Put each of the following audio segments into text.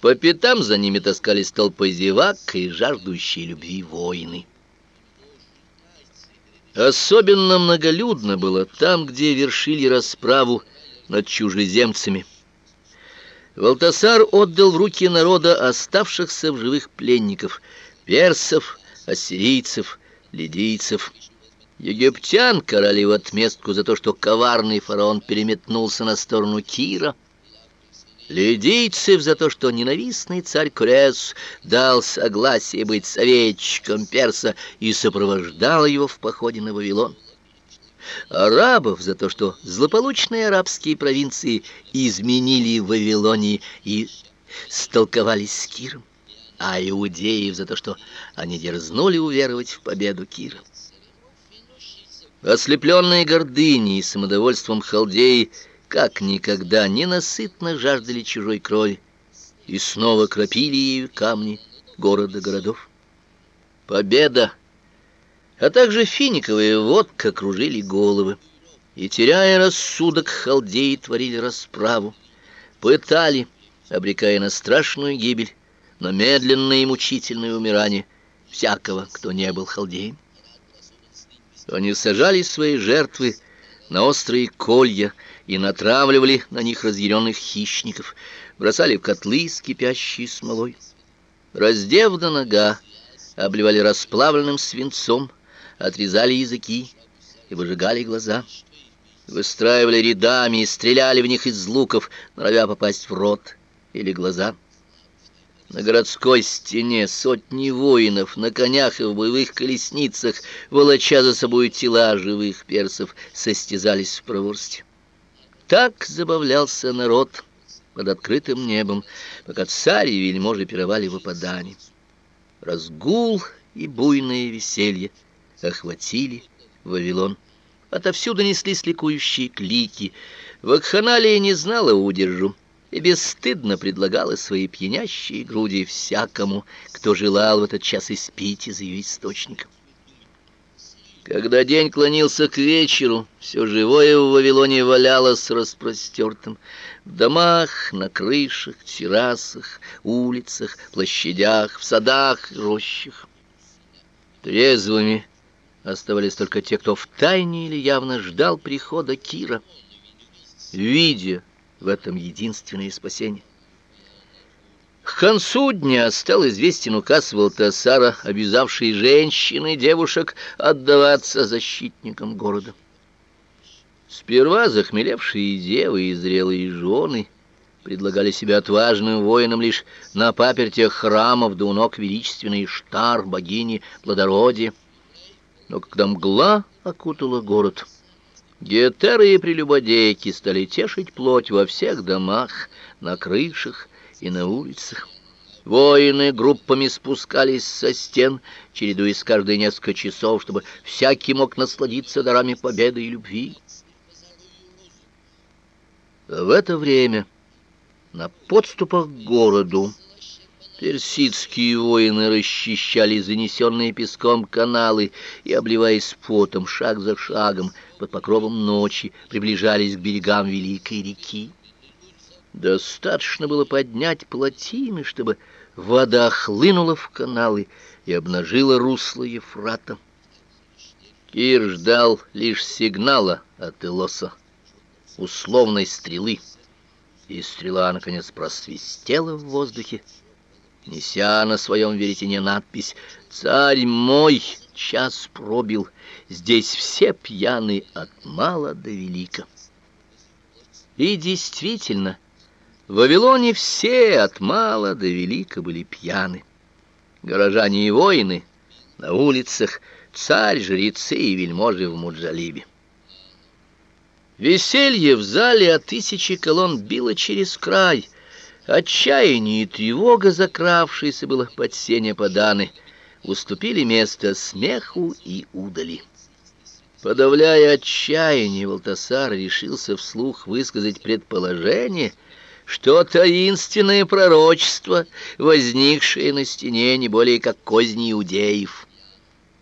По пятам за ними таскались толпы зевак и жаждущие любви воины. Особенно многолюдно было там, где вершили расправу над чужеземцами. Валтасар отдал в руки народа оставшихся в живых пленников, персов, ассирийцев, лидийцев. Египтян карали в отместку за то, что коварный фараон переметнулся на сторону Кира — Лидийцев за то, что ненавистный царь Крес дал согласие быть советчиком перса и сопровождал его в походе на Вавилон. Арабов за то, что злополучные арабские провинции изменили в Вавилонии и столковались с Киром, а иудеев за то, что они дерзнули уверовать в победу Кира. Ослепленные гордыней и самодовольством халдеи как никогда ненасытно жаждали чужой крови и снова кропили ею камни города-городов. Победа, а также финиковая водка кружили головы, и, теряя рассудок, халдеи творили расправу, пытали, обрекая на страшную гибель, на медленное и мучительное умирание всякого, кто не был халдеем. Они сажали свои жертвы на острые колья, и натравливали на них разъяренных хищников, бросали в котлы с кипящей смолой. Раздев до нога, обливали расплавленным свинцом, отрезали языки и выжигали глаза. Выстраивали рядами и стреляли в них из луков, норовя попасть в рот или глаза. На городской стене сотни воинов на конях и в боевых колесницах, волоча за собой тела живых персов, состязались в проворстве. Так забавлялся народ под открытым небом, пока царь и вельможи пировали в опадании. Разгул и буйное веселье охватили Вавилон. Отовсюду неслись ликующие клики. Вакханалия не знала удержу и бесстыдно предлагала свои пьянящие груди всякому, кто желал в этот час испить из ее источника. Когда день клонился к вечеру, все живое в Вавилоне валялось распростертым. В домах, на крышах, террасах, улицах, площадях, в садах, рощах. Трезвыми оставались только те, кто втайне или явно ждал прихода Кира, видя в этом единственное спасение. К концу дня стал известен указ Валтасара, обязавший женщин и девушек отдаваться защитникам города. Сперва захмелевшие девы и зрелые жены предлагали себя отважным воинам лишь на папертях храмов да у ног величественной Штар, богини плодородия. Но когда мгла окутала город, гетеры и прелюбодейки стали тешить плоть во всех домах, на крышах, и на улицах. Воины группами спускались со стен, чередуясь каждые несколько часов, чтобы всякий мог насладиться дарами победы и любви. В это время на подступах к городу персидские воины расчищали занесенные песком каналы и, обливаясь потом, шаг за шагом, под покровом ночи, приближались к берегам великой реки. Достаточно было поднять плотины, чтобы вода хлынула в каналы и обнажила русло Ефрата. Кир ждал лишь сигнала от Элоса, условной стрелы, и стрела, наконец, просвистела в воздухе, неся на своем веретене надпись «Царь мой, час пробил, здесь все пьяны от мала до велика». И действительно, — в Вавилоне все от мала до велика были пьяны. Горожане и воины на улицах, царь, жрецы и вельможи в Муджалибе. Веселье в зале от тысячи колонн било через край. Отчаяние и тревога, закравшиеся было под сеня поданы, уступили место смеху и удали. Подавляя отчаяние, Валтасар решился вслух высказать предположение — что таинственное пророчество, возникшее на стене не более как козни иудеев.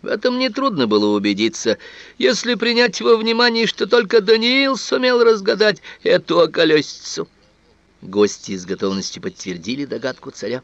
В этом нетрудно было убедиться, если принять во внимание, что только Даниил сумел разгадать эту околесицу. Гости с готовностью подтвердили догадку царя.